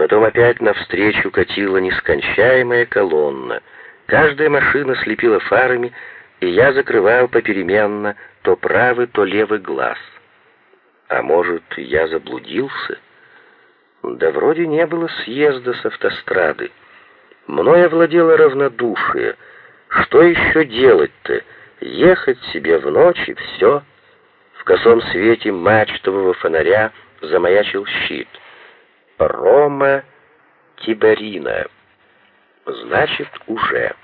Потом опять навстречу катила нескончаемая колонна. Каждая машина слепила фарами, и я закрывал попеременно то правый, то левый глаз. А может, я заблудился? Да вроде не было съезда с автострады. Мною овладело равнодушие. Что еще делать-то? Ехать себе в ночь и все. В косом свете мачтового фонаря замаячил щит. Рома Тиберина. Значит, уже.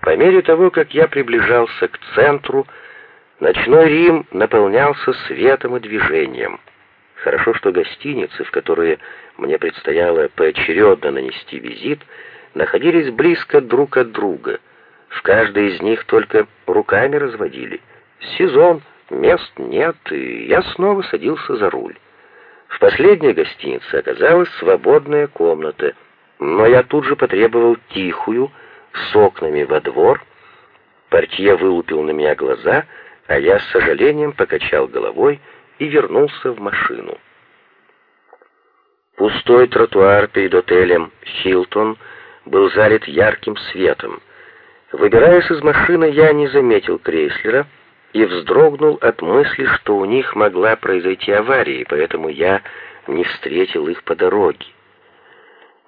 По мере того, как я приближался к центру, ночной Рим наполнялся светом и движением. Хорошо, что гостиницы, в которые мне предстояло поочередно нанести визит, находились близко друг от друга. В каждой из них только руками разводили. Сезон, мест нет, и я снова садился за руль. В последней гостинице оказалась свободная комната, но я тут же потребовал тихую, с окнами во двор. Портье вылупил на меня глаза, а я с сожалением покачал головой и вернулся в машину. Пустой тротуар перед отелем «Хилтон» был залит ярким светом. Выбираясь из машины, я не заметил Крейслера, и вздрогнул от мысли, что у них могла произойти авария, и поэтому я не встретил их по дороге.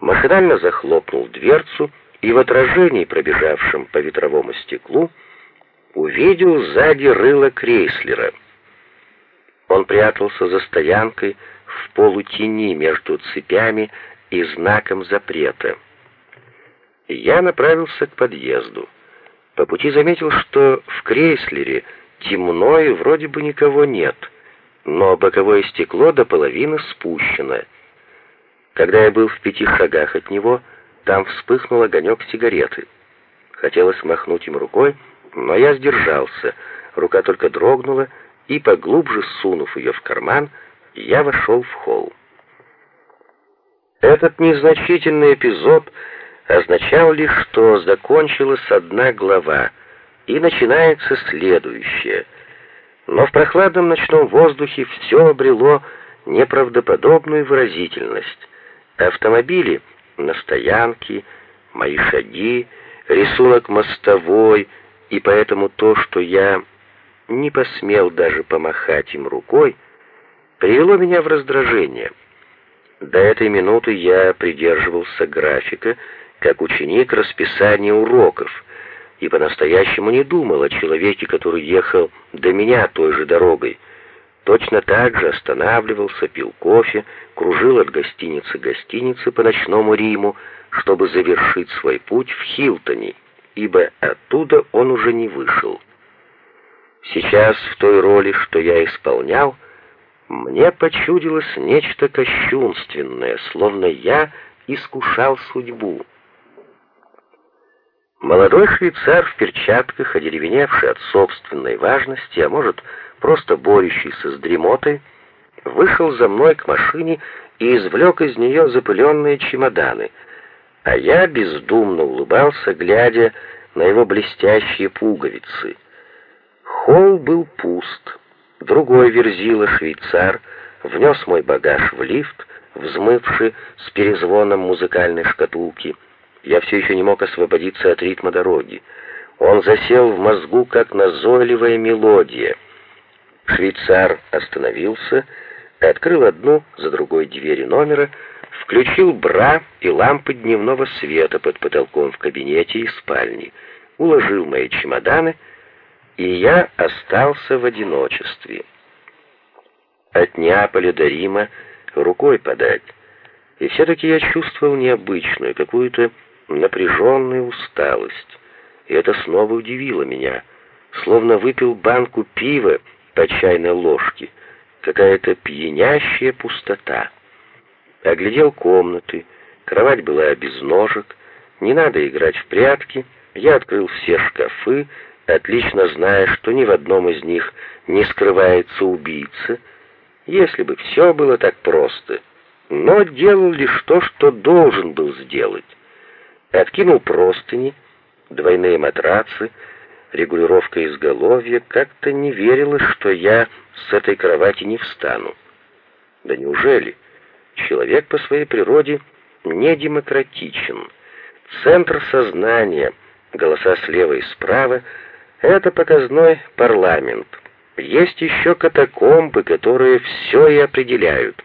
Машинально захлопнул дверцу и в отражении, пробежавшем по ветровому стеклу, увидел сзади рыло Крейслера. Он прятался за стоянкой в полутени между цепями и знаком запрета. Я направился к подъезду. По пути заметил, что в Крейслере Темно и вроде бы никого нет, но боковое стекло до половины спущено. Когда я был в пяти шагах от него, там вспыхнул огонек сигареты. Хотелось махнуть им рукой, но я сдержался. Рука только дрогнула, и, поглубже сунув ее в карман, я вошел в холл. Этот незначительный эпизод означал лишь, что закончилась одна глава — и начинается следующее. Но в прохладном ночном воздухе все обрело неправдоподобную выразительность. Автомобили на стоянке, мои шаги, рисунок мостовой, и поэтому то, что я не посмел даже помахать им рукой, привело меня в раздражение. До этой минуты я придерживался графика, как ученик расписания уроков — и по-настоящему не думал о человеке, который ехал до меня той же дорогой. Точно так же останавливался, пил кофе, кружил от гостиницы к гостинице по ночному Риму, чтобы завершить свой путь в Хилтоне, ибо оттуда он уже не вышел. Сейчас в той роли, что я исполнял, мне почудилось нечто кощунственное, словно я искушал судьбу. Молодой швейцар в перчатках, одеревеневший от собственной важности, а может, просто борющийся с дремотой, вышел за мной к машине и извлек из нее запыленные чемоданы, а я бездумно улыбался, глядя на его блестящие пуговицы. Холл был пуст. Другой верзила швейцар внес мой багаж в лифт, взмывший с перезвоном музыкальной шкатулки — я все еще не мог освободиться от ритма дороги. Он засел в мозгу, как назойливая мелодия. Швейцар остановился, открыл одну за другой двери номера, включил бра и лампы дневного света под потолком в кабинете и спальне, уложил мои чемоданы, и я остался в одиночестве. От Неаполя до Рима рукой подать. И все-таки я чувствовал необычную, какую-то напряженная усталость. И это снова удивило меня. Словно выпил банку пива по чайной ложке. Какая-то пьянящая пустота. Оглядел комнаты. Кровать была без ножек. Не надо играть в прятки. Я открыл все шкафы, отлично зная, что ни в одном из них не скрывается убийца. Если бы все было так просто. Но делал лишь то, что должен был сделать откинул простыни, двойные матрацы, регулировка изголовья, как-то не верилось, что я с этой кровати не встану. Да неужели? Человек по своей природе не демократичен. Центр сознания, голоса слева и справа — это показной парламент. Есть еще катакомбы, которые все и определяют.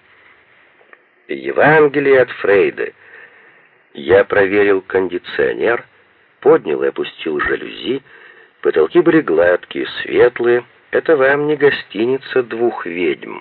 Евангелие от Фрейда. Я проверил кондиционер, поднял и опустил жалюзи. Потолки были гладкие, светлые. Это вам не гостиница двух ведьм.